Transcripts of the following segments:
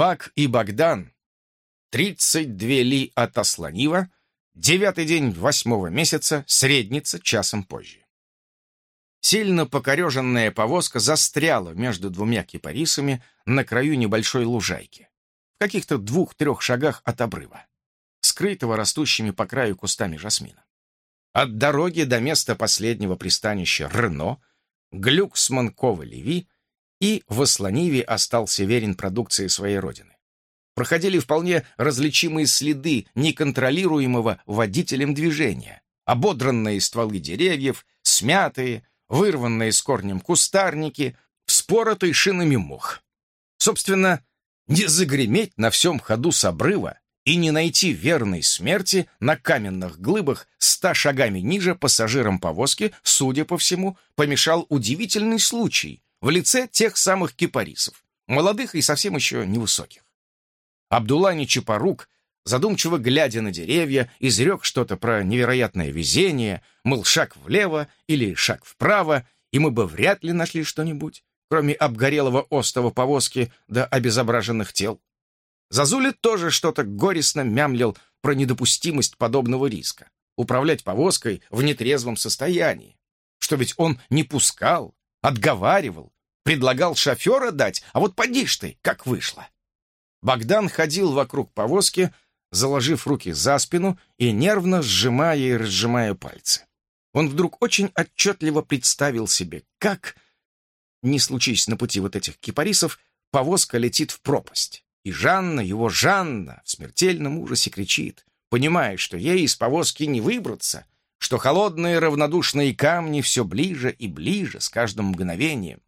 Бак и Богдан. 32 ли от Асланива, девятый день восьмого месяца, средница часом позже. Сильно покореженная повозка застряла между двумя кипарисами на краю небольшой лужайки, в каких-то двух-трех шагах от обрыва, скрытого растущими по краю кустами жасмина. От дороги до места последнего пристанища Рено Глюксман Ковалеви и в Асланиве остался верен продукции своей родины. Проходили вполне различимые следы неконтролируемого водителем движения, ободранные стволы деревьев, смятые, вырванные с корнем кустарники, вспоротый шинами мох. Собственно, не загреметь на всем ходу с обрыва и не найти верной смерти на каменных глыбах ста шагами ниже пассажирам повозки, судя по всему, помешал удивительный случай в лице тех самых кипарисов, молодых и совсем еще невысоких. Абдулла Нечапорук задумчиво глядя на деревья, изрек что-то про невероятное везение, мыл шаг влево или шаг вправо, и мы бы вряд ли нашли что-нибудь, кроме обгорелого остова повозки до обезображенных тел. Зазули тоже что-то горестно мямлил про недопустимость подобного риска. Управлять повозкой в нетрезвом состоянии. Что ведь он не пускал, отговаривал, предлагал шофера дать, а вот поди ж ты, как вышло. Богдан ходил вокруг повозки, заложив руки за спину и нервно сжимая и разжимая пальцы. Он вдруг очень отчетливо представил себе, как, не случись на пути вот этих кипарисов, повозка летит в пропасть. И Жанна, его Жанна, в смертельном ужасе кричит, понимая, что ей из повозки не выбраться, что холодные равнодушные камни все ближе и ближе с каждым мгновением.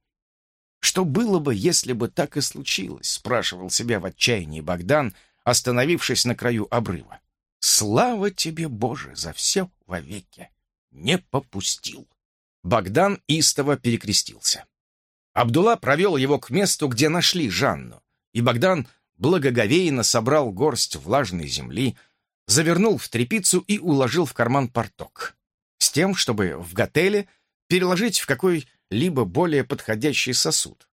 Что было бы, если бы так и случилось, спрашивал себя в отчаянии Богдан, остановившись на краю обрыва. «Слава тебе, Боже, за все вовеки! Не попустил!» Богдан истово перекрестился. Абдулла провел его к месту, где нашли Жанну, и Богдан благоговейно собрал горсть влажной земли, завернул в тряпицу и уложил в карман порток, с тем, чтобы в готеле переложить в какой-либо более подходящий сосуд.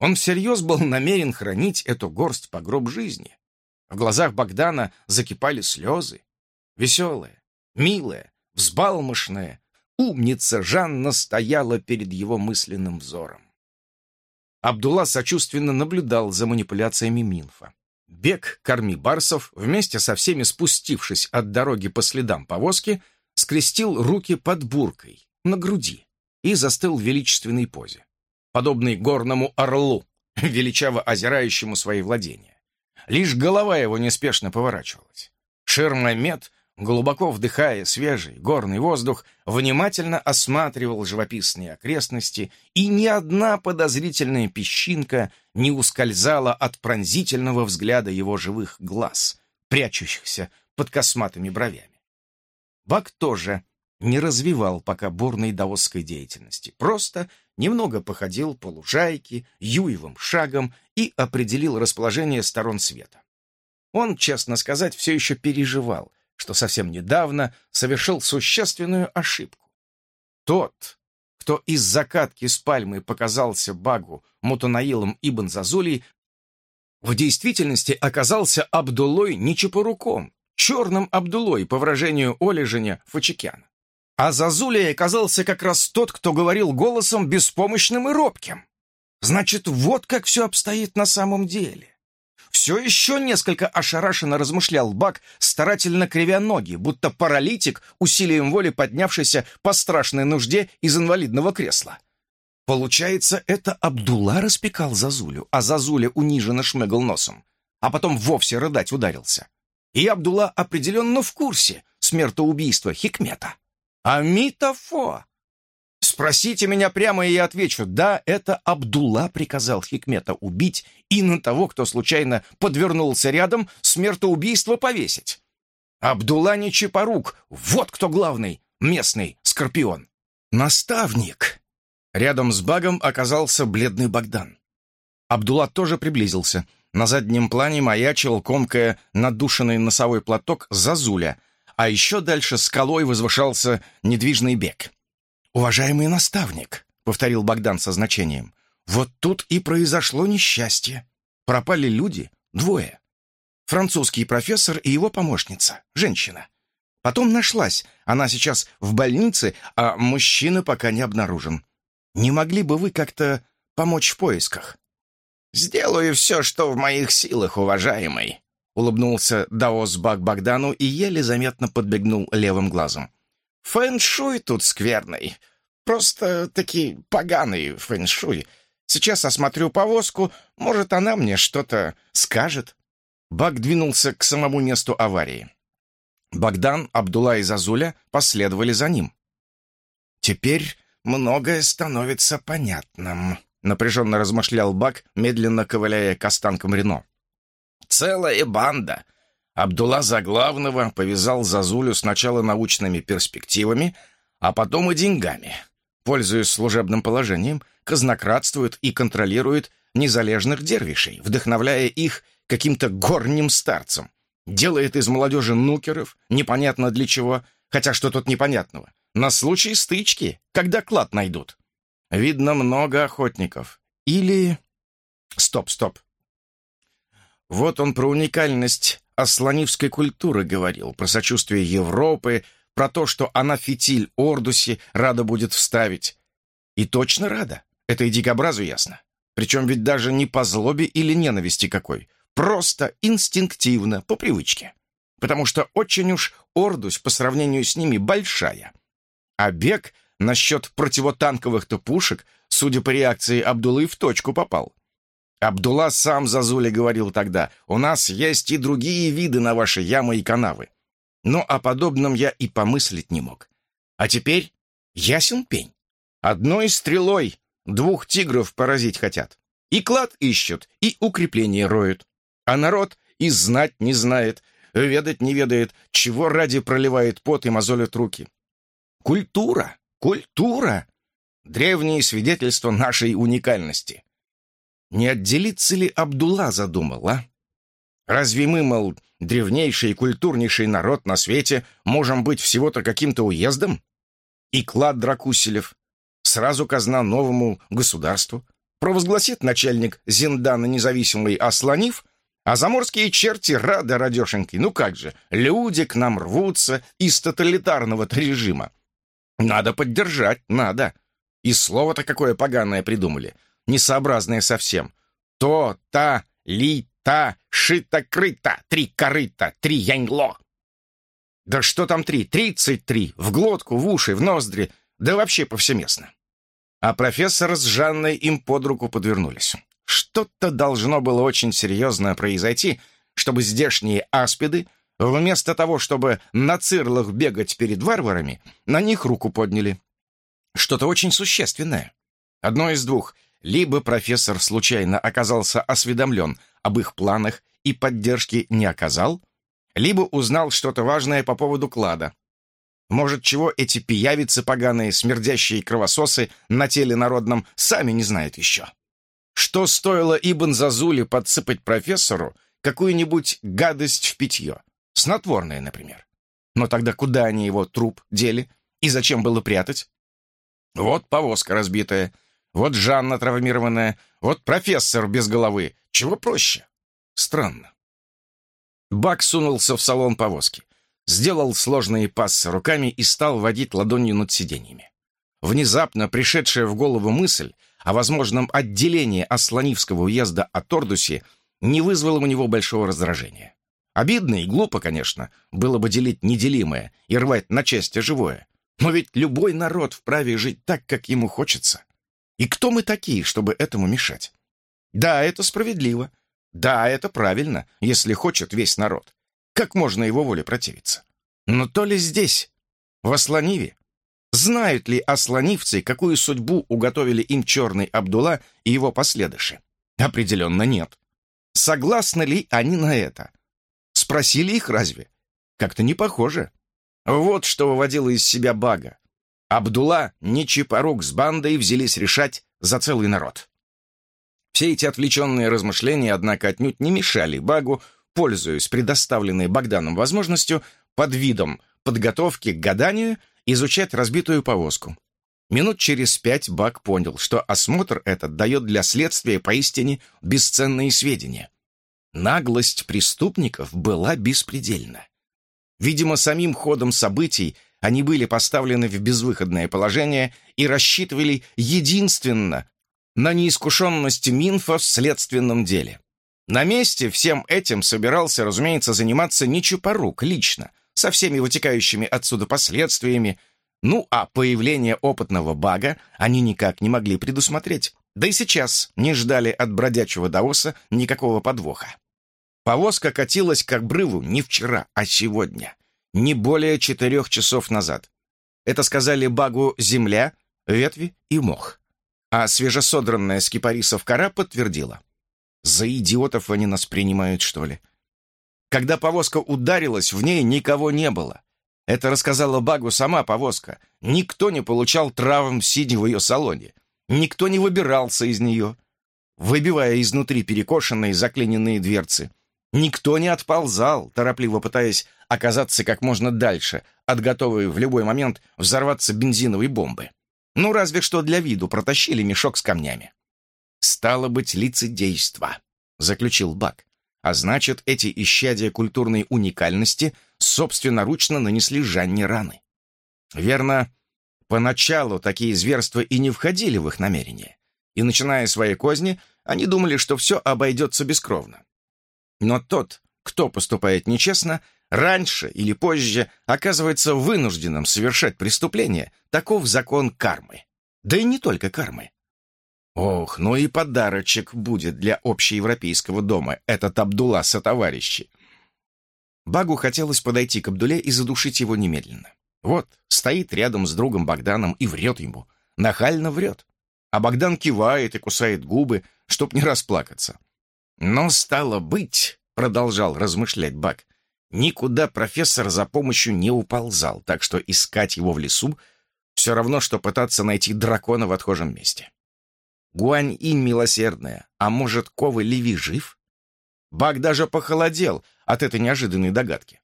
Он всерьез был намерен хранить эту горсть по гроб жизни. В глазах Богдана закипали слезы. Веселая, милая, взбалмошная, умница Жанна стояла перед его мысленным взором. Абдулла сочувственно наблюдал за манипуляциями Минфа. Бег корми барсов, вместе со всеми спустившись от дороги по следам повозки, скрестил руки под буркой, на груди, и застыл в величественной позе, подобный горному орлу, величаво озирающему свои владения. Лишь голова его неспешно поворачивалась. Ширмамед, глубоко вдыхая свежий горный воздух, внимательно осматривал живописные окрестности, и ни одна подозрительная песчинка не ускользала от пронзительного взгляда его живых глаз, прячущихся под косматыми бровями. Бак тоже не развивал пока бурной даосской деятельности, просто немного походил по лужайке, юевым шагом и определил расположение сторон света. Он, честно сказать, все еще переживал, что совсем недавно совершил существенную ошибку. Тот, кто из закатки с пальмы показался Багу Мутанаилом Ибн Зазулей, в действительности оказался Абдулой Нечапоруком, черным Абдулой, по выражению Олеженя Фачикяна. А Зазулей оказался как раз тот, кто говорил голосом беспомощным и робким. Значит, вот как все обстоит на самом деле. Все еще несколько ошарашенно размышлял Бак, старательно кривя ноги, будто паралитик, усилием воли поднявшийся по страшной нужде из инвалидного кресла. Получается, это Абдулла распекал Зазулю, а Зазуля униженно шмыгал носом, а потом вовсе рыдать ударился. И Абдулла определенно в курсе смертоубийства Хикмета. Амитофо! Спросите меня прямо, и я отвечу, да, это Абдулла приказал Хикмета убить и на того, кто случайно подвернулся рядом, смертоубийство повесить. Абдулла не Чапарук, вот кто главный, местный скорпион. Наставник. Рядом с Багом оказался бледный Богдан. Абдулла тоже приблизился. На заднем плане маячил, комкая надушенный носовой платок Зазуля — а еще дальше скалой возвышался недвижный бег. «Уважаемый наставник», — повторил Богдан со значением, — «вот тут и произошло несчастье. Пропали люди, двое. Французский профессор и его помощница, женщина. Потом нашлась, она сейчас в больнице, а мужчина пока не обнаружен. Не могли бы вы как-то помочь в поисках?» «Сделаю все, что в моих силах, уважаемый», — улыбнулся Даос Бак Богдану и еле заметно подбегнул левым глазом. «Фэншуй тут скверный. Просто-таки поганый фэншуй. Сейчас осмотрю повозку, может, она мне что-то скажет». Бак двинулся к самому месту аварии. Богдан, Абдулла и Зазуля последовали за ним. «Теперь многое становится понятным», — напряженно размышлял Бак, медленно ковыляя к останкам Рено. «Целая банда. Абдулла Заглавного повязал Зазулю сначала научными перспективами, а потом и деньгами. Пользуясь служебным положением, казнократствует и контролирует незалежных дервишей, вдохновляя их каким-то горним старцем. Делает из молодежи нукеров, непонятно для чего, хотя что тут непонятного. На случай стычки, когда клад найдут. Видно, много охотников. Или... Стоп, стоп. Вот он про уникальность асланивской культуры говорил, про сочувствие Европы, про то, что она фитиль Ордуси рада будет вставить. И точно рада. Это и дикобразу ясно. Причем ведь даже не по злобе или ненависти какой. Просто инстинктивно, по привычке. Потому что очень уж Ордусь по сравнению с ними большая. А бег насчет противотанковых-то пушек, судя по реакции Абдулы, в точку попал. Абдулла сам Зазуле говорил тогда, «У нас есть и другие виды на ваши ямы и канавы». Но о подобном я и помыслить не мог. А теперь ясен пень. Одной стрелой двух тигров поразить хотят. И клад ищут, и укрепление роют. А народ и знать не знает, ведать не ведает, чего ради проливает пот и мозолят руки. Культура, культура! Древние свидетельства нашей уникальности. Не отделиться ли Абдулла задумал, а? Разве мы, мол, древнейший и культурнейший народ на свете, можем быть всего-то каким-то уездом? И клад Дракуселев, сразу казна новому государству, провозгласит начальник Зиндана независимый Асланив, а заморские черти рады радешенькой. Ну как же, люди к нам рвутся из тоталитарного режима. Надо поддержать, надо. И слово-то какое поганое придумали, несообразное совсем. То, та, ли, та, шито-крыто, три корыта, три яньло. Да что там три? Тридцать три. В глотку, в уши, в ноздри, да вообще повсеместно. А профессор с Жанной им под руку подвернулись. Что-то должно было очень серьезное произойти, чтобы здешние аспиды, вместо того, чтобы на цирлах бегать перед варварами, на них руку подняли. Что-то очень существенное. Одно из двух. Либо профессор случайно оказался осведомлен об их планах и поддержки не оказал, либо узнал что-то важное по поводу клада. Может, чего эти пиявицы поганые, смердящие кровососы на теле народном сами не знают еще. Что стоило Ибн Зазуле подсыпать профессору какую-нибудь гадость в питье? Снотворное, например. Но тогда куда они его труп дели? И зачем было прятать? Вот повозка разбитая, вот Жанна травмированная, вот профессор без головы. Чего проще? Странно. Бак сунулся в салон повозки, сделал сложные пассы руками и стал водить ладонью над сиденьями. Внезапно пришедшая в голову мысль о возможном отделении Асланивского уезда от Ордуси не вызвало у него большого раздражения. Обидно и глупо, конечно, было бы делить неделимое и рвать на части живое. Но ведь любой народ вправе жить так, как ему хочется. И кто мы такие, чтобы этому мешать? Да, это справедливо. Да, это правильно, если хочет весь народ. Как можно его воле противиться? Но то ли здесь, в Асланиве, Знают ли ослонивцы, какую судьбу уготовили им черный Абдулла и его последыши? Определенно нет. Согласны ли они на это? Спросили их разве? Как-то не похоже. Вот что выводило из себя Бага. Абдулла, Ничипорук с бандой взялись решать за целый народ. Все эти отвлеченные размышления, однако, отнюдь не мешали Багу, пользуясь предоставленной Богданом возможностью, под видом подготовки к гаданию – изучать разбитую повозку. Минут через пять Бак понял, что осмотр этот дает для следствия поистине бесценные сведения. Наглость преступников была беспредельна. Видимо, самим ходом событий они были поставлены в безвыходное положение и рассчитывали единственно на неискушенность Минфа в следственном деле. На месте всем этим собирался, разумеется, заниматься не Чупорук лично, со всеми вытекающими отсюда последствиями, ну а появление опытного бага они никак не могли предусмотреть. Да и сейчас не ждали от бродячего даоса никакого подвоха. Повозка катилась к обрыву не вчера, а сегодня. Не более четырех часов назад. Это сказали багу земля, ветви и мох. А свежесодранная с кипарисов кора подтвердила. За идиотов они нас принимают, что ли? Когда повозка ударилась, в ней никого не было. Это рассказала Багу сама повозка. Никто не получал травм, сидя в ее салоне. Никто не выбирался из нее, выбивая изнутри перекошенные заклиненные дверцы. Никто не отползал, торопливо пытаясь оказаться как можно дальше от готовой в любой момент взорваться бензиновой бомбы. Ну, разве что для виду протащили мешок с камнями. «Стало быть, лицедейство», — заключил Бак. А значит, эти исчадия культурной уникальности собственноручно нанесли Жанне раны. Верно, поначалу такие зверства и не входили в их намерения. И, начиная свои козни, они думали, что все обойдется бескровно. Но тот, кто поступает нечестно, раньше или позже оказывается вынужденным совершать преступление, таков закон кармы. Да и не только кармы. Ох, ну и подарочек будет для общеевропейского дома этот Абдулла со товарищи. Багу хотелось подойти к Абдуле и задушить его немедленно. Вот, стоит рядом с другом Богданом и врет ему. Нахально врет. А Богдан кивает и кусает губы, чтоб не расплакаться. Но стало быть, продолжал размышлять Баг, никуда профессор за помощью не уползал, так что искать его в лесу все равно, что пытаться найти дракона в отхожем месте. Гуань-инь милосердная, а может, Ковы Леви жив? Баг даже похолодел от этой неожиданной догадки.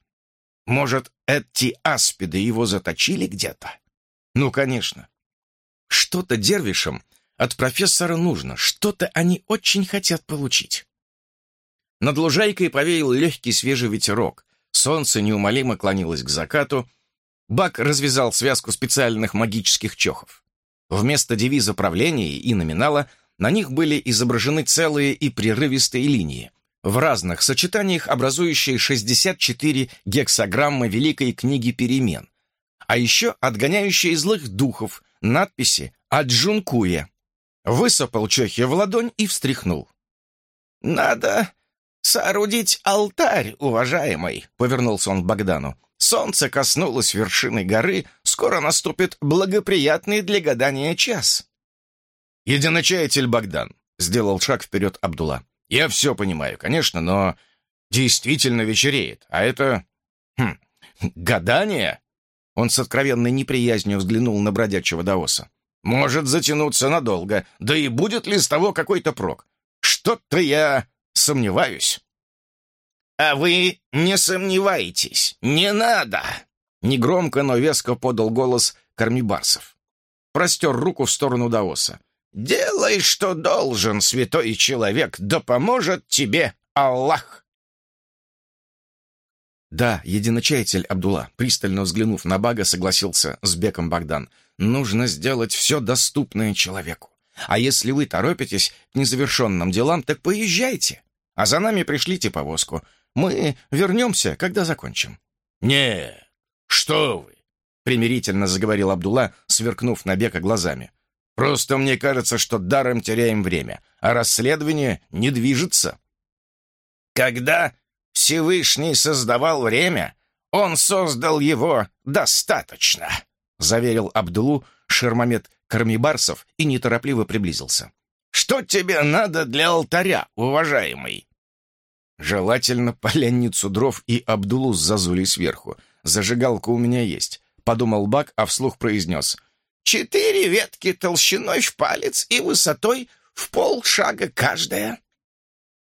Может, эти аспиды его заточили где-то? Ну, конечно. Что-то дервишам от профессора нужно, что-то они очень хотят получить. Над лужайкой повеял легкий свежий ветерок. Солнце неумолимо клонилось к закату. Бак развязал связку специальных магических чохов. Вместо девиза правления и номинала на них были изображены целые и прерывистые линии, в разных сочетаниях образующие 64 гексограммы Великой книги перемен, а еще отгоняющие злых духов, надписи «Аджункуя». Высыпал чехи в ладонь и встряхнул. «Надо соорудить алтарь, уважаемый», — повернулся он к Богдану. Солнце коснулось вершины горы, скоро наступит благоприятный для гадания час. «Единочаятель Богдан», — сделал шаг вперед Абдула. «Я все понимаю, конечно, но действительно вечереет, а это... Хм, гадание?» Он с откровенной неприязнью взглянул на бродячего Даоса. «Может затянуться надолго, да и будет ли с того какой-то прок? Что-то я сомневаюсь». «А вы не сомневайтесь, не надо!» Негромко, но веско подал голос Кормибарсов. Простер руку в сторону Даоса. «Делай, что должен, святой человек, да поможет тебе Аллах!» «Да, единочаятель Абдулла», пристально взглянув на Бага, согласился с Беком Богдан. «Нужно сделать все доступное человеку. А если вы торопитесь к незавершенным делам, так поезжайте, а за нами пришлите повозку. Мы вернемся, когда закончим». «Не, что вы!» — примирительно заговорил Абдулла, сверкнув на Бека глазами. «Просто мне кажется, что даром теряем время, а расследование не движется». «Когда Всевышний создавал время, он создал его достаточно», — заверил Абдулу Шермамед Кармибарсов и неторопливо приблизился. «Что тебе надо для алтаря, уважаемый?» Желательно поленницу дров и Абдулу с зазулей сверху. Зажигалка у меня есть. Подумал Бак, а вслух произнес. Четыре ветки толщиной в палец и высотой в полшага каждая.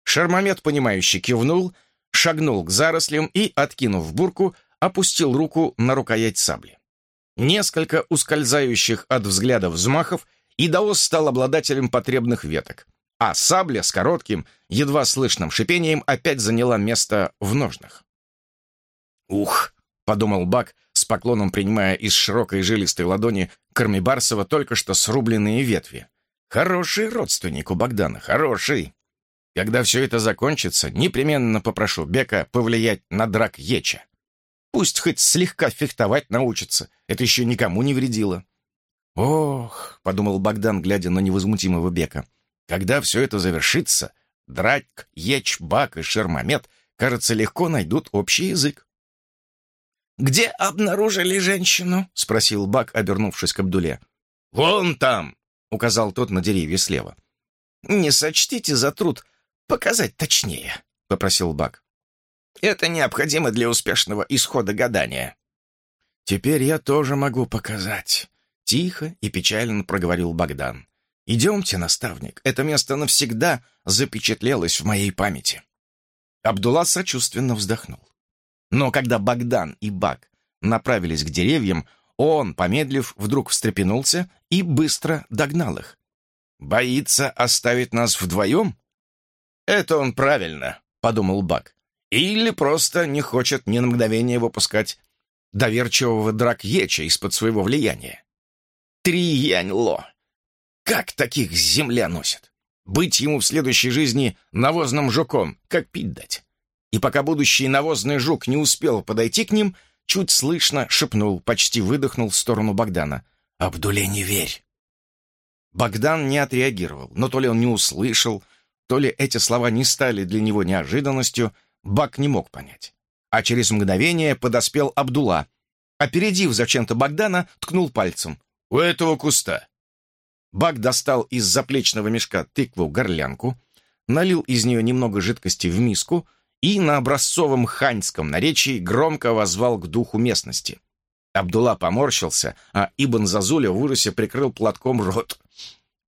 Шармамед, понимающе кивнул, шагнул к зарослям и, откинув бурку, опустил руку на рукоять сабли. Несколько ускользающих от взгляда взмахов, и стал обладателем потребных веток. А сабля с коротким, едва слышным шипением опять заняла место в ножнах. «Ух!» — подумал Бак, с поклоном принимая из широкой жилистой ладони Кармибарсова только что срубленные ветви. «Хороший родственник у Богдана, хороший!» Когда все это закончится, непременно попрошу Бека повлиять на драк Еча. Пусть хоть слегка фехтовать научится, это еще никому не вредило. «Ох», — подумал Богдан, глядя на невозмутимого Бека, «когда все это завершится, Драк, Еч, Бак и Шермамет, кажется, легко найдут общий язык». «Где обнаружили женщину?» — спросил Бак, обернувшись к Абдуле. «Вон там!» — указал тот на деревья слева. «Не сочтите за труд показать точнее», — попросил Бак. «Это необходимо для успешного исхода гадания». «Теперь я тоже могу показать», — тихо и печально проговорил Богдан. «Идемте, наставник, это место навсегда запечатлелось в моей памяти». Абдулла сочувственно вздохнул. Но когда Богдан и Бак направились к деревьям, он, помедлив, вдруг встрепенулся и быстро догнал их. «Боится оставить нас вдвоем?» «Это он правильно», — подумал Бак. «Или просто не хочет ни на мгновение выпускать доверчивого дракьеча из-под своего влияния. Три янь-ло! Как таких земля носит? Быть ему в следующей жизни навозным жуком, как пить дать. И пока будущий навозный жук не успел подойти к ним, чуть слышно шепнул, почти выдохнул в сторону Богдана. «Абдуле, не верь!» Богдан не отреагировал, но то ли он не услышал, то ли эти слова не стали для него неожиданностью, Бак не мог понять. А через мгновение подоспел Абдула. Опередив зачем-то Богдана, ткнул пальцем. «У этого куста». Бак достал из заплечного мешка тыкву-горлянку, налил из нее немного жидкости в миску и на образцовом ханьском наречии громко возвал к духу местности. Абдулла поморщился, а Ибн Зазуля в ужасе прикрыл платком рот.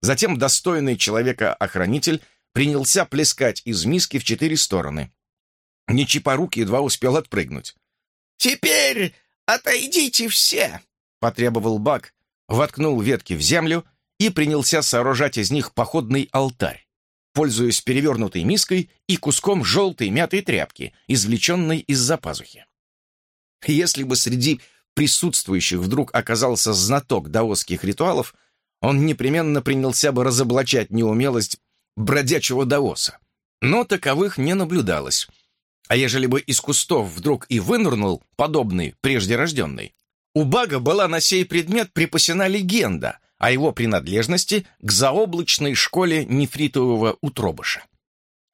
Затем достойный человека-охранитель принялся плескать из миски в четыре стороны. Нечипорук едва успел отпрыгнуть. «Теперь отойдите все!» — потребовал Бак, воткнул ветки в землю и принялся сооружать из них походный алтарь, пользуясь перевернутой миской и куском желтой мятой тряпки, извлеченной из-за пазухи. Если бы среди присутствующих вдруг оказался знаток даосских ритуалов, он непременно принялся бы разоблачать неумелость бродячего даоса. Но таковых не наблюдалось. А ежели бы из кустов вдруг и вынырнул подобный прежде рожденный, у Бага была на сей предмет припасена легенда о его принадлежности к заоблачной школе нефритового утробыша,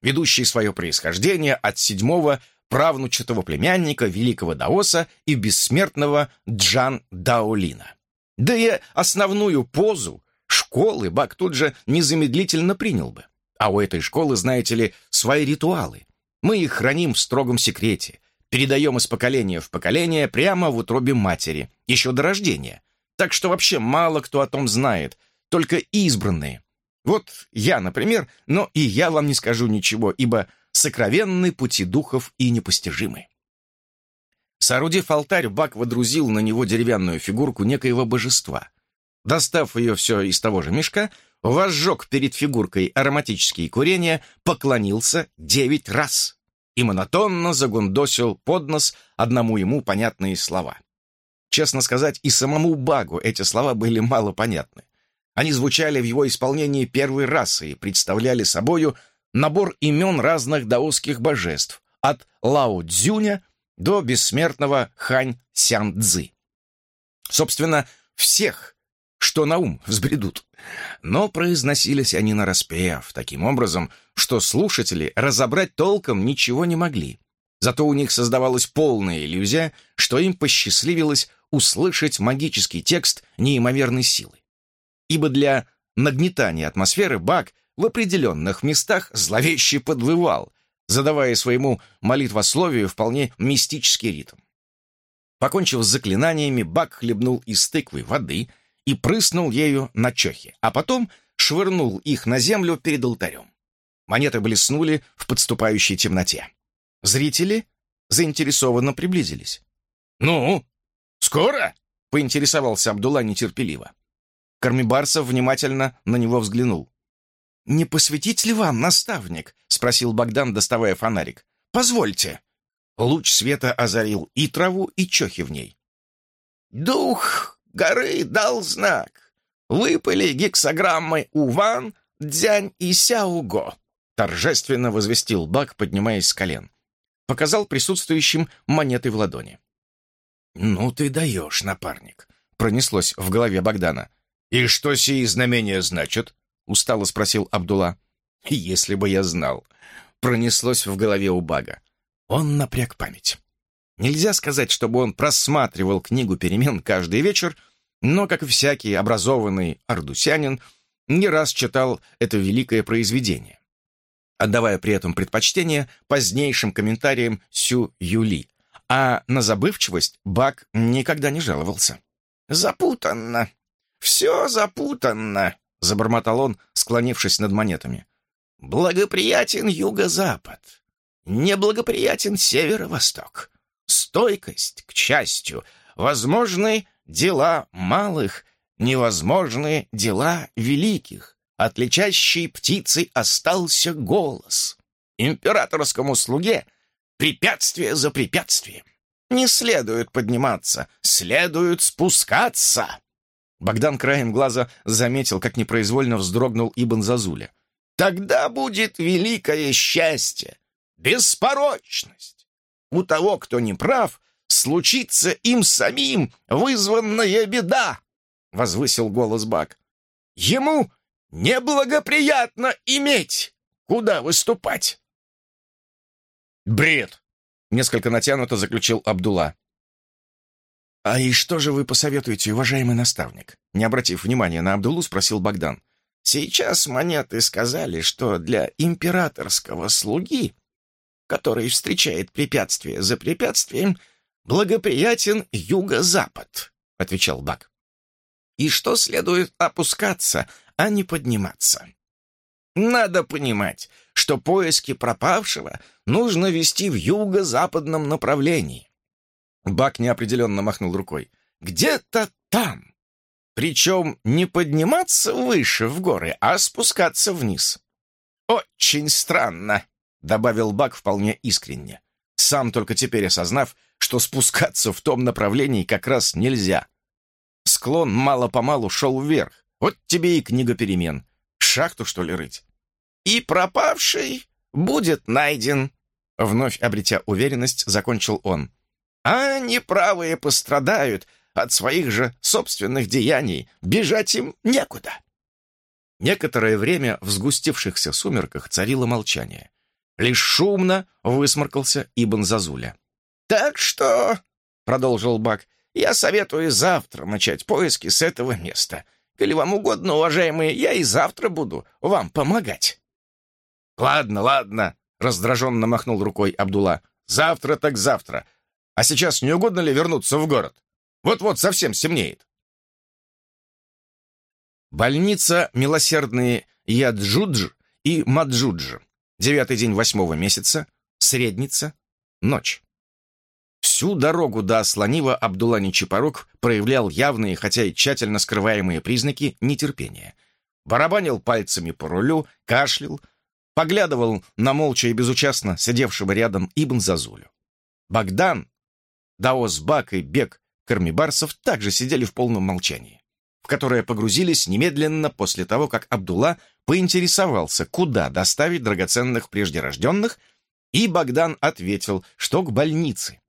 ведущей свое происхождение от седьмого правнучатого племянника великого Даоса и бессмертного Джан Даолина. Да и основную позу школы Бак тут же незамедлительно принял бы. А у этой школы, знаете ли, свои ритуалы. Мы их храним в строгом секрете, передаем из поколения в поколение прямо в утробе матери, еще до рождения. Так что вообще мало кто о том знает, только избранные. Вот я, например, но и я вам не скажу ничего, ибо сокровенны пути духов и непостижимы. Соорудив алтарь, Бак водрузил на него деревянную фигурку некоего божества. Достав ее все из того же мешка, возжег перед фигуркой ароматические курения, поклонился девять раз и монотонно загундосил под нос одному ему понятные слова. Честно сказать, и самому Багу эти слова были мало понятны. Они звучали в его исполнении первый раз и представляли собою набор имен разных даосских божеств, от Лао Цзюня до бессмертного Хань Сян Цзы. Собственно, всех что на ум взбредут. Но произносились они нараспев, таким образом, что слушатели разобрать толком ничего не могли. Зато у них создавалась полная иллюзия, что им посчастливилось услышать магический текст неимоверной силы. Ибо для нагнетания атмосферы Бак в определенных местах зловеще подвывал, задавая своему молитвословию вполне мистический ритм. Покончив с заклинаниями, Бак хлебнул из тыквы воды — и прыснул ею на чехи, а потом швырнул их на землю перед алтарем. Монеты блеснули в подступающей темноте. Зрители заинтересованно приблизились. «Ну, скоро?» — поинтересовался Абдулла нетерпеливо. Кармибарсов внимательно на него взглянул. не посветить ли вам, наставник?» — спросил Богдан, доставая фонарик. «Позвольте». Луч света озарил и траву, и чохи в ней. «Дух горы дал знак. Выпали гексограммы Уван, Дзянь и Сяуго», — торжественно возвестил Бак, поднимаясь с колен. Показал присутствующим монеты в ладони. «Ну ты даешь, напарник», — пронеслось в голове Богдана. «И что сии знамения значат?» — устало спросил Абдулла. «Если бы я знал», — пронеслось в голове у Бага. Он напряг память. Нельзя сказать, чтобы он просматривал книгу перемен каждый вечер, но, как всякий образованный ардусянин, не раз читал это великое произведение, отдавая при этом предпочтение позднейшим комментариям Сю Юли, а на забывчивость Бак никогда не жаловался. «Запутанно. Все запутанно», — забормотал он, склонившись над монетами. «Благоприятен юго-запад неблагоприятен северо-восток. Стойкость к счастью, возможны дела малых, невозможны дела великих. Отличащей птицей остался голос. Императорскому слуге препятствие за препятствием. Не следует подниматься, следует спускаться. Богдан краем глаза заметил, как непроизвольно вздрогнул Ибн Зазуля. Тогда будет великое счастье, беспорочность. У того, кто не прав, случится им самим вызванная беда, — возвысил голос Бак. Ему неблагоприятно иметь, куда выступать. Бред! Несколько натянуто заключил Абдулла. «А и что же вы посоветуете, уважаемый наставник?» Не обратив внимания на Абдуллу, спросил Богдан. «Сейчас монеты сказали, что для императорского слуги который встречает препятствие за препятствием, благоприятен юго-запад», — отвечал Бак. «И что следует опускаться, а не подниматься? Надо понимать, что поиски пропавшего нужно вести в юго-западном направлении». Бак неопределенно махнул рукой. «Где-то там. Причем не подниматься выше в горы, а спускаться вниз. Очень странно добавил Бак вполне искренне, сам только теперь осознав, что спускаться в том направлении как раз нельзя. Склон мало-помалу шел вверх. Вот тебе и книга перемен. Шахту, что ли, рыть? И пропавший будет найден. Вновь обретя уверенность, закончил он. А неправые пострадают от своих же собственных деяний. Бежать им некуда. Некоторое время в сгустившихся сумерках царило молчание. Лишь шумно высморкался Ибн Зазуля. «Так что...» — продолжил Бак. «Я советую завтра начать поиски с этого места. Коли вам угодно, уважаемые, я и завтра буду вам помогать». «Ладно, ладно», — раздраженно махнул рукой Абдулла. «Завтра так завтра. А сейчас не угодно ли вернуться в город? Вот-вот совсем стемнеет». Больница милосердных Яджудж и Маджудж Девятый день восьмого месяца, средница, ночь. Всю дорогу до Асланива Абдулла Нечипорук проявлял явные, хотя и тщательно скрываемые признаки нетерпения. Барабанил пальцами по рулю, кашлял, поглядывал на молча и безучастно сидевшего рядом Ибн Зазулю. Богдан, Даос Бак и Бек Кармибарсов также сидели в полном молчании, в которое погрузились немедленно после того, как Абдулла поинтересовался, куда доставить драгоценных преждерожденных, и Богдан ответил, что к больнице.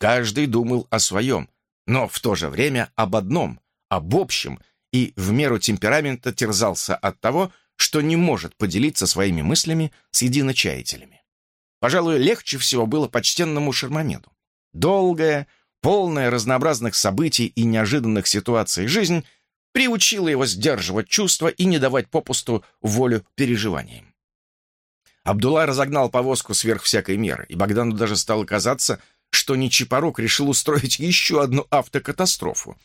Каждый думал о своем, но в то же время об одном, об общем, и в меру темперамента терзался от того, что не может поделиться своими мыслями с единочаятелями. Пожалуй, легче всего было почтенному Шермамеду. Долгая, полная разнообразных событий и неожиданных ситуаций жизнь — приучила его сдерживать чувства и не давать попусту волю переживаниям. Абдулла разогнал повозку сверх всякой меры, и Богдану даже стало казаться, что Нечипорук решил устроить еще одну автокатастрофу.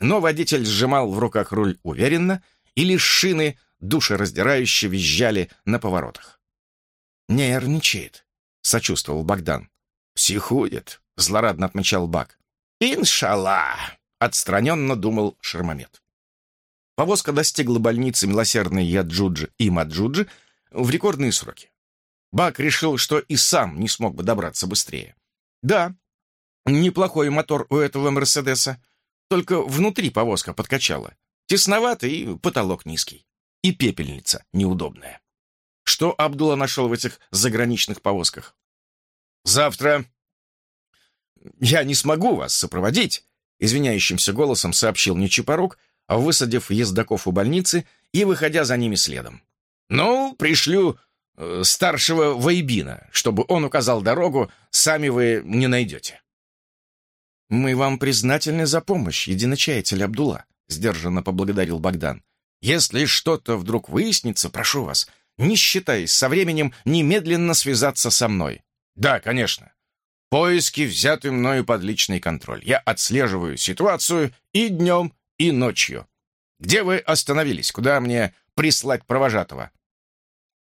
Но водитель сжимал в руках руль уверенно, и лишь шины душераздирающе визжали на поворотах. «Нервничает», — сочувствовал Богдан. «Психует», — злорадно отмечал Бак. «Иншаллах», — отстраненно думал Шермамед. Повозка достигла больницы милосердной Яджуджи и Маджуджи в рекордные сроки. Бак решил, что и сам не смог бы добраться быстрее. Да, неплохой мотор у этого Мерседеса, только внутри повозка подкачала. Тесновато и потолок низкий. И пепельница неудобная. Что Абдулла нашел в этих заграничных повозках? «Завтра я не смогу вас сопроводить», извиняющимся голосом сообщил Нечипорук, высадив ездаков у больницы и выходя за ними следом. «Ну, пришлю старшего Вайбина, чтобы он указал дорогу, сами вы не найдете». «Мы вам признательны за помощь, единочаятель Абдулла», — сдержанно поблагодарил Богдан. «Если что-то вдруг выяснится, прошу вас, не считаясь со временем, немедленно связаться со мной». «Да, конечно. Поиски взяты мною под личный контроль. Я отслеживаю ситуацию и днем, и ночью. Где вы остановились? Куда мне прислать провожатого?»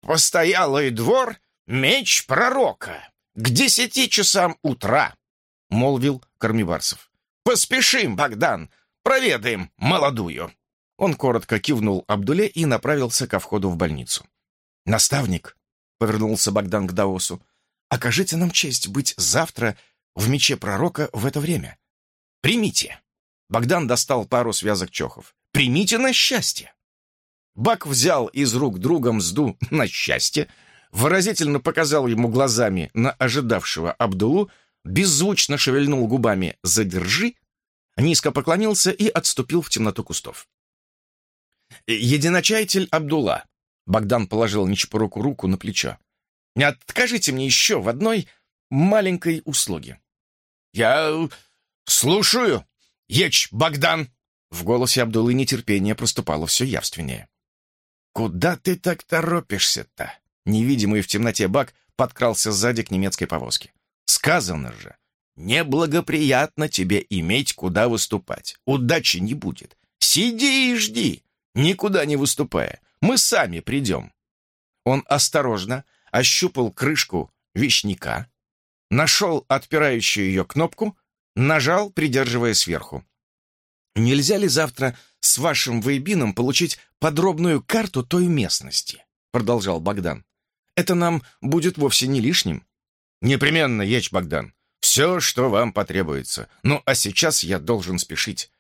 «Постоялый двор, меч пророка. К десяти часам утра», — молвил Кормиварцев. «Поспешим, Богдан, проведаем молодую». Он коротко кивнул Абдуле и направился ко входу в больницу. «Наставник», — повернулся Богдан к Даосу, — «окажите нам честь быть завтра в мече пророка в это время. Примите». Богдан достал пару связок чохов. «Примите на счастье!» Бак взял из рук друга мзду на счастье, выразительно показал ему глазами на ожидавшего Абдулу, беззвучно шевельнул губами «задержи», низко поклонился и отступил в темноту кустов. «Единочаятель Абдулла», — Богдан положил Нечпоруку руку на плечо, «не откажите мне еще в одной маленькой услуге». «Я слушаю», Ечь, Богдан!» В голосе Абдулы нетерпение проступало все явственнее. «Куда ты так торопишься-то?» Невидимый в темноте Бак подкрался сзади к немецкой повозке. «Сказано же, неблагоприятно тебе иметь куда выступать. Удачи не будет. Сиди и жди, никуда не выступая. Мы сами придем». Он осторожно ощупал крышку вещника, нашел отпирающую ее кнопку Нажал, придерживая сверху. «Нельзя ли завтра с вашим Вейбином получить подробную карту той местности?» Продолжал Богдан. «Это нам будет вовсе не лишним». «Непременно, Еч Богдан. Все, что вам потребуется. Ну, а сейчас я должен спешить.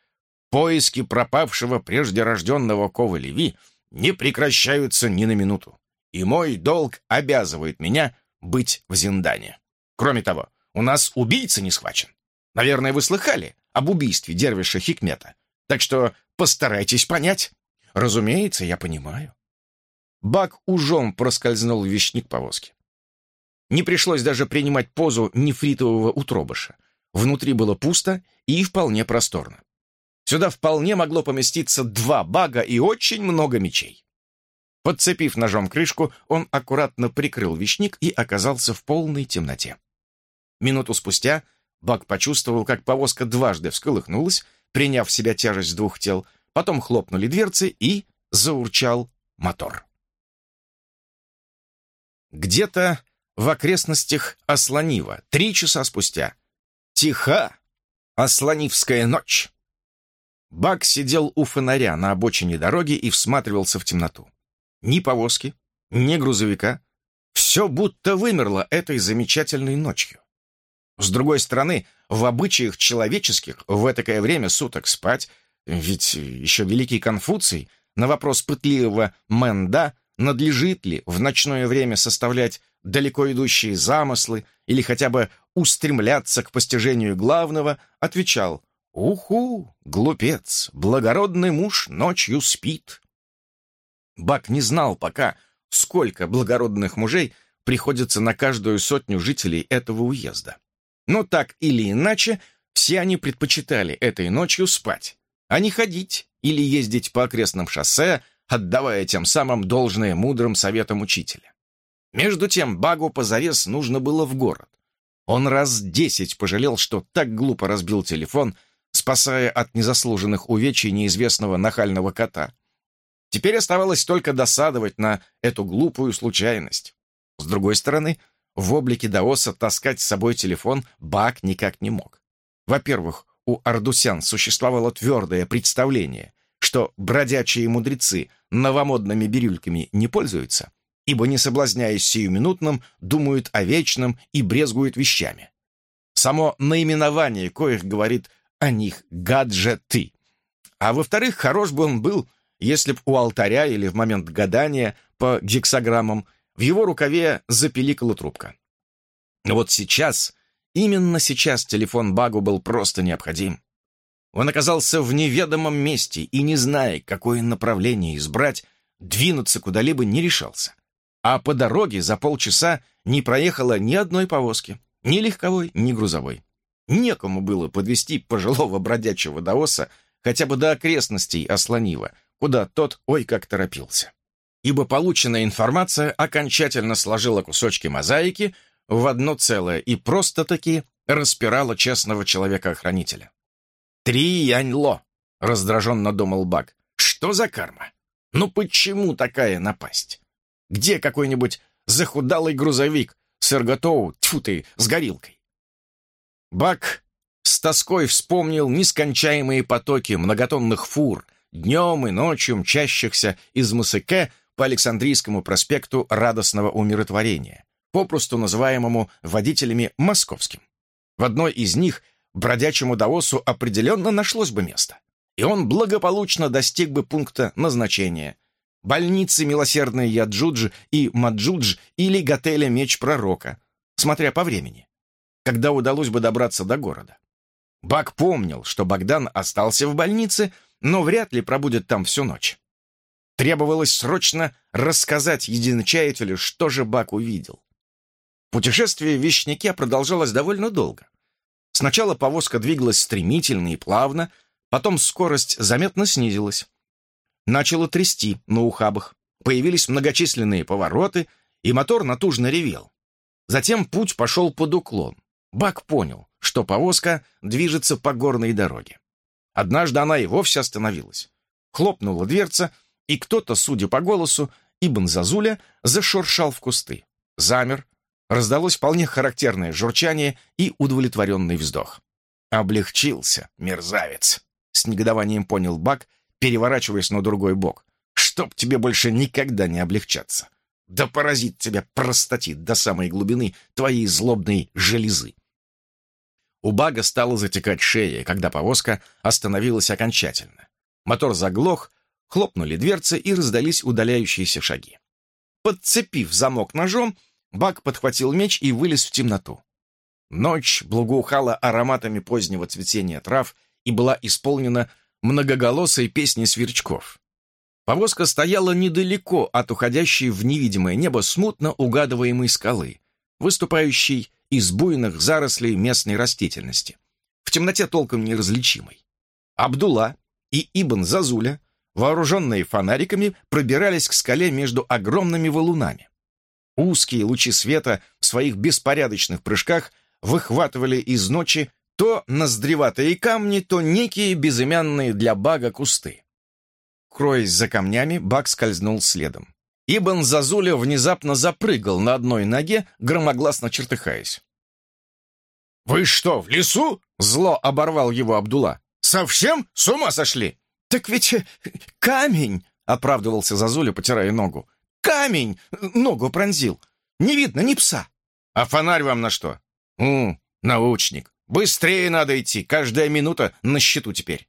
Поиски пропавшего прежде рожденного Ковы Леви не прекращаются ни на минуту. И мой долг обязывает меня быть в Зиндане. Кроме того, у нас убийца не схвачен. Наверное, вы слыхали об убийстве Дервиша Хикмета. Так что постарайтесь понять. Разумеется, я понимаю. Бак ужом проскользнул в вещник повозки. Не пришлось даже принимать позу нефритового утробыша. Внутри было пусто и вполне просторно. Сюда вполне могло поместиться два бага и очень много мечей. Подцепив ножом крышку, он аккуратно прикрыл вещник и оказался в полной темноте. Минуту спустя Бак почувствовал, как повозка дважды всколыхнулась, приняв в себя тяжесть двух тел, потом хлопнули дверцы и заурчал мотор. Где-то в окрестностях Ослонива, три часа спустя. Тиха! Ослонивская ночь! Бак сидел у фонаря на обочине дороги и всматривался в темноту. Ни повозки, ни грузовика. Все будто вымерло этой замечательной ночью. С другой стороны, в обычаях человеческих в этакое время суток спать, ведь еще великий Конфуций на вопрос пытливого Мэнда, надлежит ли в ночное время составлять далеко идущие замыслы или хотя бы устремляться к постижению главного, отвечал «Уху, глупец, благородный муж ночью спит». Бак не знал пока, сколько благородных мужей приходится на каждую сотню жителей этого уезда. Но так или иначе, все они предпочитали этой ночью спать, а не ходить или ездить по окрестным шоссе, отдавая тем самым должное мудрым советам учителя. Между тем Багу позарез нужно было в город. Он раз десять пожалел, что так глупо разбил телефон, спасая от незаслуженных увечий неизвестного нахального кота. Теперь оставалось только досадовать на эту глупую случайность. С другой стороны, в облике Даоса таскать с собой телефон Бак никак не мог. Во-первых, у ардусян существовало твердое представление. что бродячие мудрецы новомодными бирюльками не пользуются, ибо, не соблазняясь сиюминутным, думают о вечном и брезгуют вещами. Само наименование коих говорит о них гаджеты. А во-вторых, хорош бы он был, если б у алтаря или в момент гадания по гексограммам в его рукаве запеликала трубка. Вот сейчас, именно сейчас телефон Багу был просто необходим. Он оказался в неведомом месте и, не зная, какое направление избрать, двинуться куда-либо не решался. А по дороге за полчаса не проехало ни одной повозки, ни легковой, ни грузовой. Некому было подвести пожилого бродячего даоса хотя бы до окрестностей Ослонива, куда тот ой как торопился. Ибо полученная информация окончательно сложила кусочки мозаики в одно целое и просто-таки распирала честного человека-охранителя. «Три яньло!» — раздраженно думал Бак. «Что за карма? Ну почему такая напасть? Где какой-нибудь захудалый грузовик с эрготоу, тьфу ты, с горилкой?» Бак с тоской вспомнил нескончаемые потоки многотонных фур, днем и ночью мчащихся из Мусыке по Александрийскому проспекту Радостного умиротворения, попросту называемому водителями московским. В одной из них бродячему даосу определенно нашлось бы место, и он благополучно достиг бы пункта назначения — больницы милосердной Яджудж и Маджудж или готеля Меч Пророка, смотря по времени, когда удалось бы добраться до города. Бак помнил, что Богдан остался в больнице, но вряд ли пробудет там всю ночь. Требовалось срочно рассказать единочаятелю, что же Бак увидел. Путешествие в Вишняке продолжалось довольно долго. Сначала повозка двигалась стремительно и плавно, потом скорость заметно снизилась. Начало трясти на ухабах, появились многочисленные повороты, и мотор натужно ревел. Затем путь пошел под уклон. Бак понял, что повозка движется по горной дороге. Однажды она и вовсе остановилась. Хлопнула дверца, и кто-то, судя по голосу, Ибн Зазуля зашуршал в кусты. Замер, Раздалось вполне характерное журчание и удовлетворенный вздох. «Облегчился, мерзавец!» — с негодованием понял Бак, переворачиваясь на другой бок. «Чтоб тебе больше никогда не облегчаться! Да поразит тебя простатит до самой глубины твоей злобной железы!» У Бага стала затекать шея, когда повозка остановилась окончательно. Мотор заглох, хлопнули дверцы и раздались удаляющиеся шаги. Подцепив замок ножом, Бак подхватил меч и вылез в темноту. Ночь благоухала ароматами позднего цветения трав и была исполнена многоголосой песней сверчков. Повозка стояла недалеко от уходящей в невидимое небо смутно угадываемой скалы, выступающей из буйных зарослей местной растительности, в темноте толком неразличимой. Абдулла и Ибн Зазуля, вооруженные фонариками, пробирались к скале между огромными валунами. Узкие лучи света в своих беспорядочных прыжках выхватывали из ночи то ноздреватые камни, то некие безымянные для бага кусты. Кроясь за камнями, баг скользнул следом. Ибн Зазуля внезапно запрыгал на одной ноге, громогласно чертыхаясь. «Вы что, в лесу?» — зло оборвал его Абдула. «Совсем с ума сошли?» «Так ведь э, камень!» — оправдывался Зазуля, потирая ногу. Камень ногу пронзил. Не видно ни пса. А фонарь вам на что? У, научник. Быстрее надо идти. Каждая минута на счету теперь.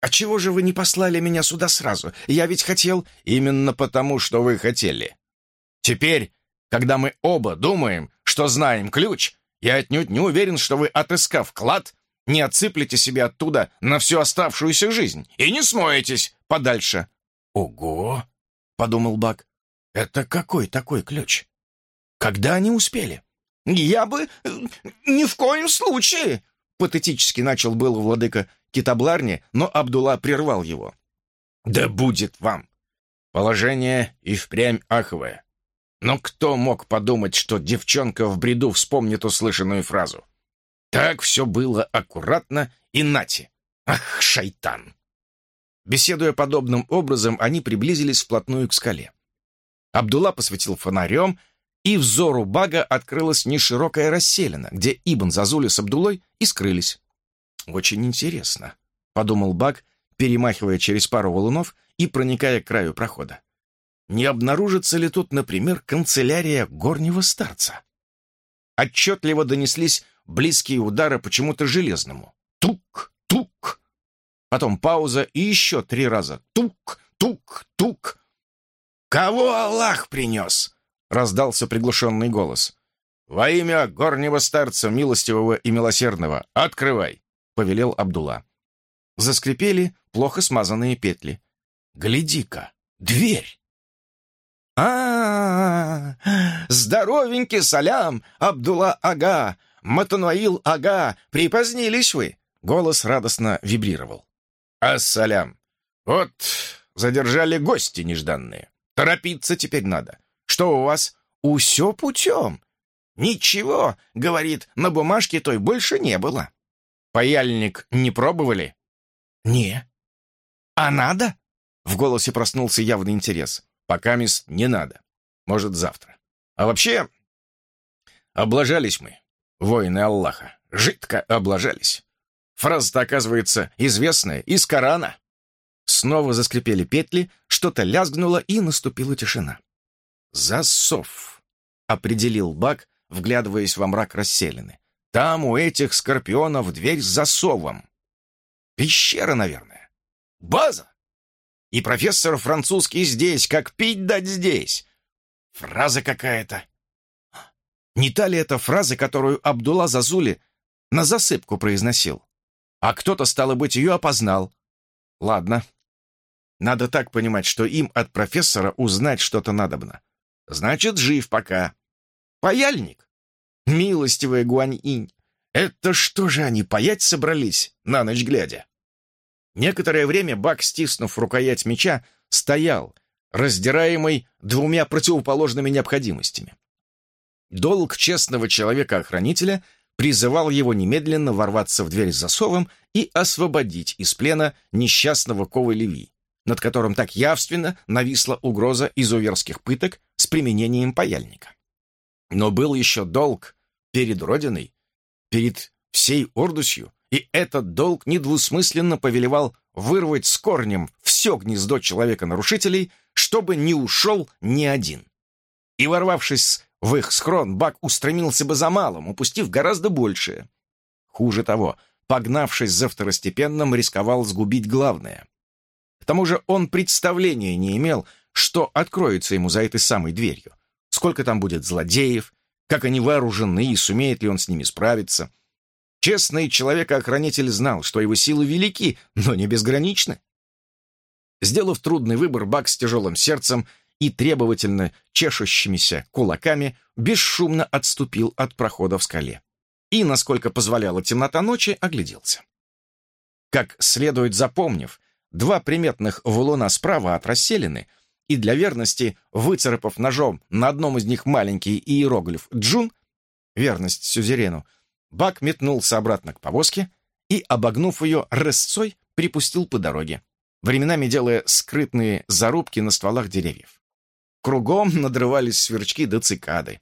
А чего же вы не послали меня сюда сразу? Я ведь хотел... Именно потому, что вы хотели. Теперь, когда мы оба думаем, что знаем ключ, я отнюдь не уверен, что вы, отыскав клад, не отсыплете себе оттуда на всю оставшуюся жизнь и не смоетесь подальше. «Ого!» — подумал Бак. Это какой такой ключ? Когда они успели? Я бы э, ни в коем случае, патетически начал был владыка китабларни, но Абдулла прервал его. Да будет вам. Положение и впрямь аховое. Но кто мог подумать, что девчонка в бреду вспомнит услышанную фразу? Так все было аккуратно и нати. Ах, шайтан! Беседуя подобным образом, они приблизились вплотную к скале. Абдулла посветил фонарем, и взору Бага открылась неширокая расселена, где Ибн Зазули с Абдулой и скрылись. «Очень интересно», — подумал Баг, перемахивая через пару валунов и проникая к краю прохода. Не обнаружится ли тут, например, канцелярия горнего старца? Отчетливо донеслись близкие удары почему-то железному. Тук, тук. Потом пауза и еще три раза. Тук, тук, тук. «Кого Аллах принес?» — раздался приглушенный голос. «Во имя горнего старца, милостивого и милосердного, открывай!» — повелел Абдулла. Заскрипели плохо смазанные петли. «Гляди-ка, дверь!» А, Здоровенький салям, Абдулла-ага! Матануаил ага! Припозднились вы!» Голос радостно вибрировал. «Ассалям! Вот, задержали гости нежданные. Торопиться теперь надо. Что у вас? Усё путем. Ничего, говорит, на бумажке той больше не было. Паяльник не пробовали? Не. А надо? В голосе проснулся явный интерес. Пока, мисс, не надо. Может, завтра. А вообще, облажались мы, воины Аллаха. Жидко облажались. Фраза-то, оказывается, известная, из Корана. Снова заскрипели петли, что-то лязгнуло, и наступила тишина. «Засов», — определил Бак, вглядываясь во мрак расселены. «Там у этих скорпионов дверь с засовом. Пещера, наверное. База. И профессор французский здесь, как пить дать здесь. Фраза какая-то. Не та ли это фраза, которую Абдулла Зазули на засыпку произносил? А кто-то, стало быть, ее опознал. Ладно, надо так понимать, что им от профессора узнать что-то надобно. Значит, жив пока. Паяльник? Милостивая Гуань-инь, это что же они, паять собрались, на ночь глядя? Некоторое время Бак, стиснув рукоять меча, стоял, раздираемый двумя противоположными необходимостями. Долг честного человека-охранителя призывал его немедленно ворваться в дверь с засовом и освободить из плена несчастного Ковы Леви над которым так явственно нависла угроза изуверских пыток с применением паяльника. Но был еще долг перед Родиной, перед всей Ордусью, и этот долг недвусмысленно повелевал вырвать с корнем все гнездо человека-нарушителей, чтобы не ушел ни один. И, ворвавшись в их схрон, Бак устремился бы за малым, упустив гораздо большее. Хуже того, погнавшись за второстепенным, рисковал сгубить главное. К тому же он представления не имел, что откроется ему за этой самой дверью. Сколько там будет злодеев, как они вооружены и сумеет ли он с ними справиться. Честный человек-охранитель знал, что его силы велики, но не безграничны. Сделав трудный выбор, Бак с тяжелым сердцем и требовательно чешущимися кулаками бесшумно отступил от прохода в скале. И, насколько позволяла темнота ночи, огляделся. Как следует запомнив, два приметных валуна справа от расселены, и для верности, выцарапав ножом на одном из них маленький иероглиф «Джун», верность сюзерену, Бак метнулся обратно к повозке и, обогнув ее рысцой, припустил по дороге, временами делая скрытные зарубки на стволах деревьев. Кругом надрывались сверчки до цикады.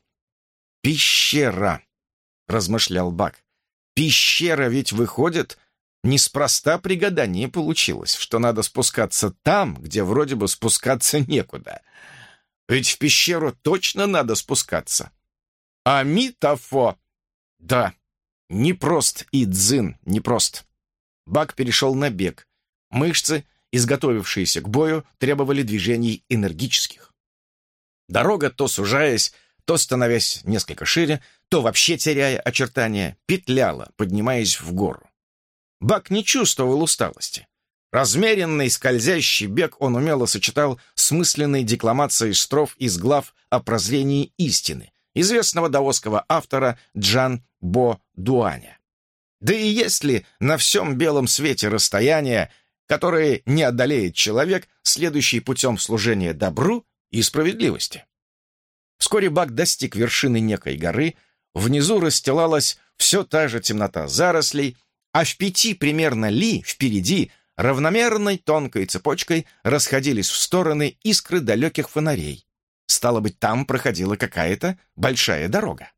«Пещера!» — размышлял Бак. «Пещера ведь выходит Неспроста при гадании получилось, что надо спускаться там, где вроде бы спускаться некуда. Ведь в пещеру точно надо спускаться. А Митафо... Да, непрост и дзин, непрост. Бак перешел на бег. Мышцы, изготовившиеся к бою, требовали движений энергических. Дорога, то сужаясь, то становясь несколько шире, то вообще теряя очертания, петляла, поднимаясь в гору. Бак не чувствовал усталости. Размеренный скользящий бег он умело сочетал с мысленной декламацией строф из глав о прозрении истины, известного даосского автора Джан Бо Дуаня. Да и есть ли на всем белом свете расстояние, которое не одолеет человек, следующий путем служения добру и справедливости? Вскоре Бак достиг вершины некой горы, внизу расстилалась все та же темнота зарослей, а в пяти примерно ли впереди равномерной тонкой цепочкой расходились в стороны искры далеких фонарей. Стало быть, там проходила какая-то большая дорога.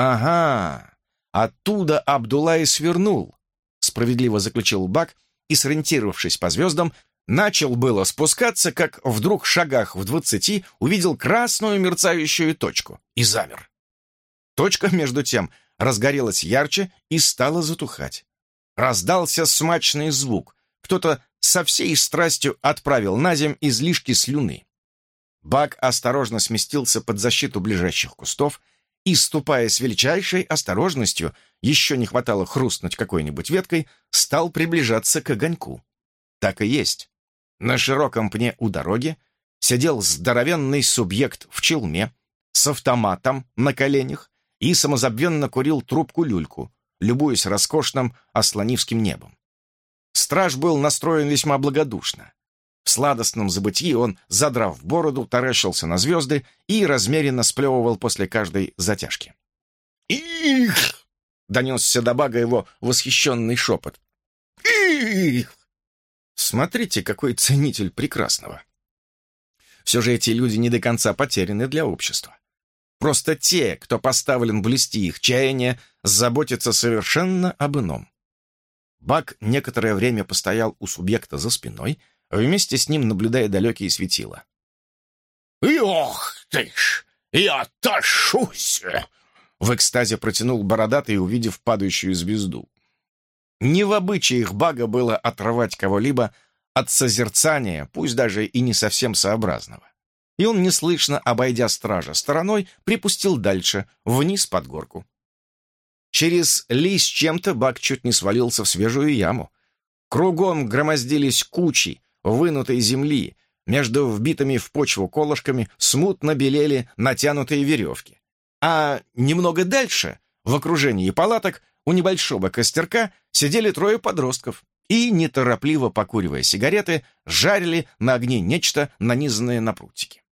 «Ага, оттуда Абдулла и свернул», — справедливо заключил Бак, и, сориентировавшись по звездам, начал было спускаться, как вдруг в шагах в двадцати увидел красную мерцающую точку и замер. Точка, между тем, разгорелась ярче и стала затухать. Раздался смачный звук. Кто-то со всей страстью отправил на земь излишки слюны. Бак осторожно сместился под защиту ближайших кустов и, ступая с величайшей осторожностью, еще не хватало хрустнуть какой-нибудь веткой, стал приближаться к огоньку. Так и есть. На широком пне у дороги сидел здоровенный субъект в челме, с автоматом на коленях и самозабвенно курил трубку-люльку, любуясь роскошным ослонивским небом. Страж был настроен весьма благодушно. В сладостном забытии он, задрав бороду, таращился на звезды и размеренно сплевывал после каждой затяжки. «Их!» — донесся до бага его восхищенный шепот. «Их!» Смотрите, какой ценитель прекрасного. Все же эти люди не до конца потеряны для общества. Просто те, кто поставлен блести их чаяние, заботятся совершенно об ином. Бак некоторое время постоял у субъекта за спиной, вместе с ним наблюдая далекие светила. «Ох ты ж! Я тащусь!» В экстазе протянул бородатый, увидев падающую звезду. Не в обычаях Бага было отрывать кого-либо от созерцания, пусть даже и не совсем сообразного и он, неслышно обойдя стража стороной, припустил дальше, вниз под горку. Через ли чем-то Бак чуть не свалился в свежую яму. Кругом громоздились кучи вынутой земли, между вбитыми в почву колышками смутно белели натянутые веревки. А немного дальше, в окружении палаток, у небольшого костерка сидели трое подростков и, неторопливо покуривая сигареты, жарили на огне нечто, нанизанное на прутики.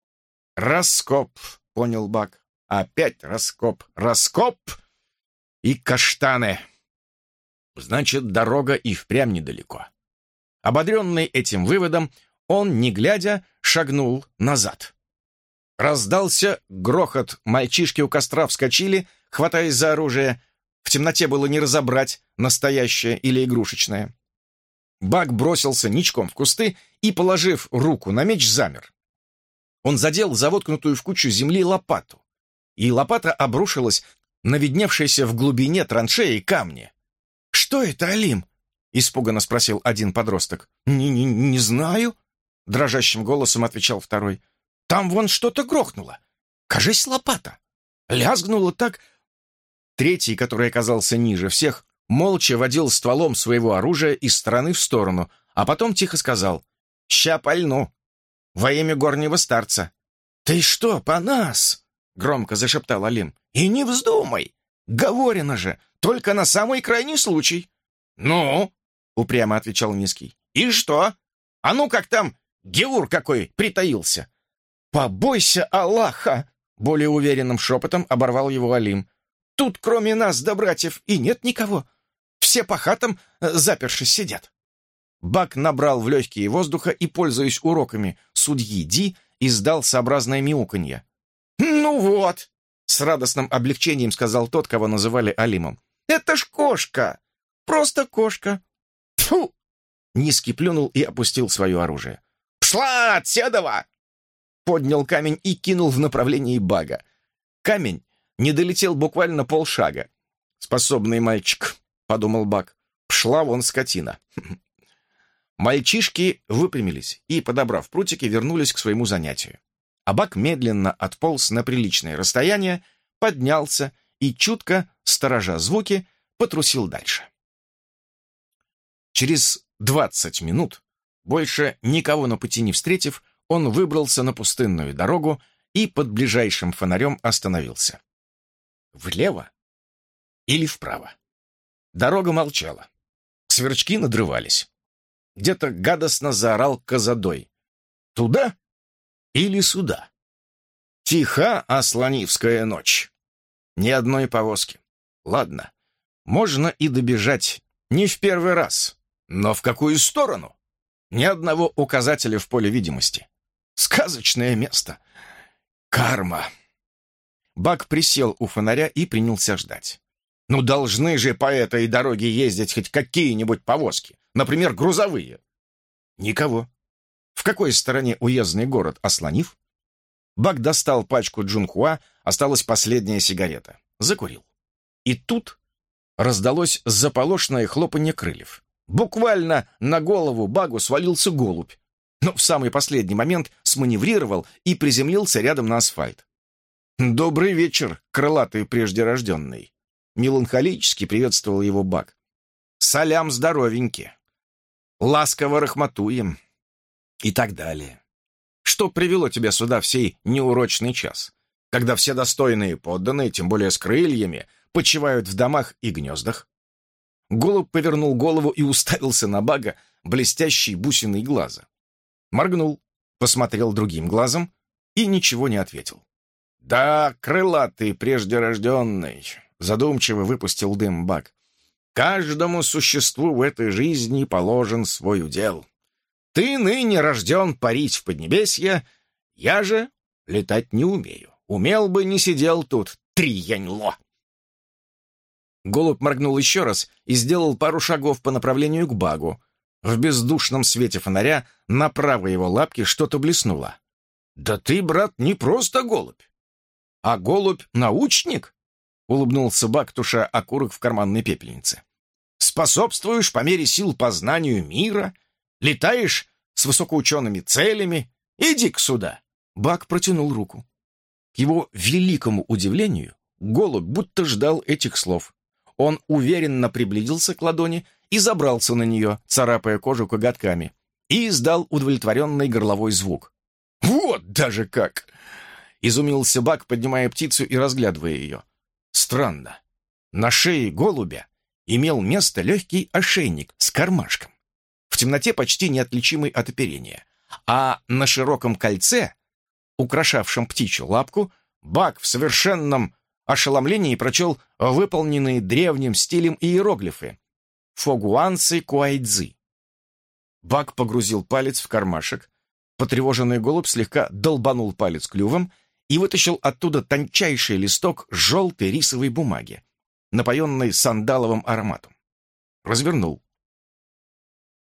«Раскоп», — понял Бак. «Опять раскоп, раскоп и каштаны». Значит, дорога и впрямь недалеко. Ободренный этим выводом, он, не глядя, шагнул назад. Раздался грохот, мальчишки у костра вскочили, хватаясь за оружие. В темноте было не разобрать, настоящее или игрушечное. Бак бросился ничком в кусты и, положив руку на меч, замер. Он задел завоткнутую в кучу земли лопату, и лопата обрушилась на видневшиеся в глубине траншеи камни. «Что это, Алим?» — испуганно спросил один подросток. «Не, не, не знаю», — дрожащим голосом отвечал второй. «Там вон что-то грохнуло. Кажись, лопата. Лязгнуло так...» Третий, который оказался ниже всех, молча водил стволом своего оружия из стороны в сторону, а потом тихо сказал «Ща пальну» во имя горнего старца». «Ты что, по нас?» — громко зашептал Алим. «И не вздумай! Говорено же, только на самый крайний случай». «Ну?» — упрямо отвечал Низкий. «И что? А ну как там Геур какой притаился?» «Побойся Аллаха!» — более уверенным шепотом оборвал его Алим. «Тут кроме нас да братьев и нет никого. Все по хатам э, запершись сидят». Бак набрал в легкие воздуха и, пользуясь уроками судьи Ди, издал сообразное мяуканье. «Ну вот!» — с радостным облегчением сказал тот, кого называли Алимом. «Это ж кошка! Просто кошка!» Фу! Низкий плюнул и опустил свое оружие. «Пшла от Седова!» Поднял камень и кинул в направлении бага. Камень не долетел буквально полшага. «Способный мальчик», — подумал Баг. «Пшла вон скотина». Мальчишки выпрямились и, подобрав прутики, вернулись к своему занятию. Абак медленно отполз на приличное расстояние, поднялся и, чутко, сторожа звуки, потрусил дальше. Через двадцать минут, больше никого на пути не встретив, он выбрался на пустынную дорогу и под ближайшим фонарем остановился. Влево или вправо? Дорога молчала. Сверчки надрывались. Где-то гадостно заорал Казадой. «Туда или сюда?» Тиха Асланивская ночь. Ни одной повозки. Ладно, можно и добежать. Не в первый раз. Но в какую сторону? Ни одного указателя в поле видимости. Сказочное место. Карма. Бак присел у фонаря и принялся ждать. Ну, должны же по этой дороге ездить хоть какие-нибудь повозки. Например, грузовые. Никого. В какой стороне уездный город Ослонив? Бак достал пачку Джунхуа, осталась последняя сигарета. Закурил. И тут раздалось заполошное хлопанье крыльев. Буквально на голову Багу свалился голубь, но в самый последний момент сманеврировал и приземлился рядом на асфальт. «Добрый вечер, крылатый преждерожденный!» Меланхолически приветствовал его Баг. «Салям здоровеньки!» «Ласково рахматуем!» И так далее. Что привело тебя сюда в сей неурочный час, когда все достойные подданные, тем более с крыльями, почивают в домах и гнездах? Голубь повернул голову и уставился на Бага блестящей бусиной глаза. Моргнул, посмотрел другим глазом и ничего не ответил. «Да, крылатый преждерожденный», — задумчиво выпустил дым Баг. «Каждому существу в этой жизни положен свой удел. Ты ныне рожден парить в Поднебесье, я же летать не умею. Умел бы, не сидел тут, трияньло». Голубь моргнул еще раз и сделал пару шагов по направлению к Багу. В бездушном свете фонаря на правой его лапке что-то блеснуло. «Да ты, брат, не просто голубь, а голубь-научник?» — улыбнулся Баг, туша окурок в карманной пепельнице. «Способствуешь по мере сил познанию мира, летаешь с высокоучеными целями. Иди-ка сюда!» Баг протянул руку. К его великому удивлению, голубь будто ждал этих слов. Он уверенно приблизился к ладони и забрался на нее, царапая кожу коготками, и издал удовлетворенный горловой звук. «Вот даже как!» — изумился Бак, поднимая птицу и разглядывая ее. «Странно. На шее голубя имел место легкий ошейник с кармашком, в темноте почти неотличимый от оперения, а на широком кольце, украшавшем птичью лапку, Бак в совершенном ошеломлении прочел выполненные древним стилем иероглифы «Фогуанцы Куайдзи». Бак погрузил палец в кармашек, потревоженный голубь слегка долбанул палец клювом и вытащил оттуда тончайший листок желтой рисовой бумаги, напоенный сандаловым ароматом. Развернул.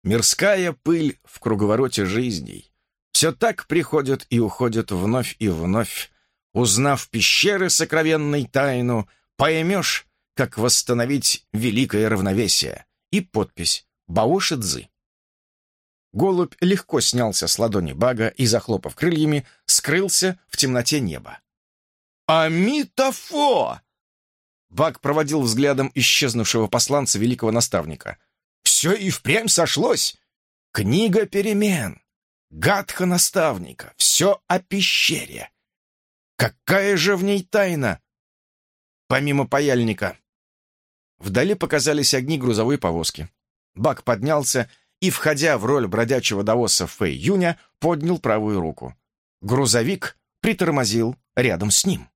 Мирская пыль в круговороте жизней. Все так приходит и уходит вновь и вновь, Узнав пещеры сокровенной тайну, поймешь, как восстановить великое равновесие. И подпись «Баоши Цзы». Голубь легко снялся с ладони бага и, захлопав крыльями, скрылся в темноте неба. «Амитофо!» Баг проводил взглядом исчезнувшего посланца великого наставника. «Все и впрямь сошлось! Книга перемен! Гадха наставника! Все о пещере! Какая же в ней тайна? Помимо паяльника. Вдали показались огни грузовой повозки. Бак поднялся и, входя в роль бродячего даоса Фэй Юня, поднял правую руку. Грузовик притормозил рядом с ним.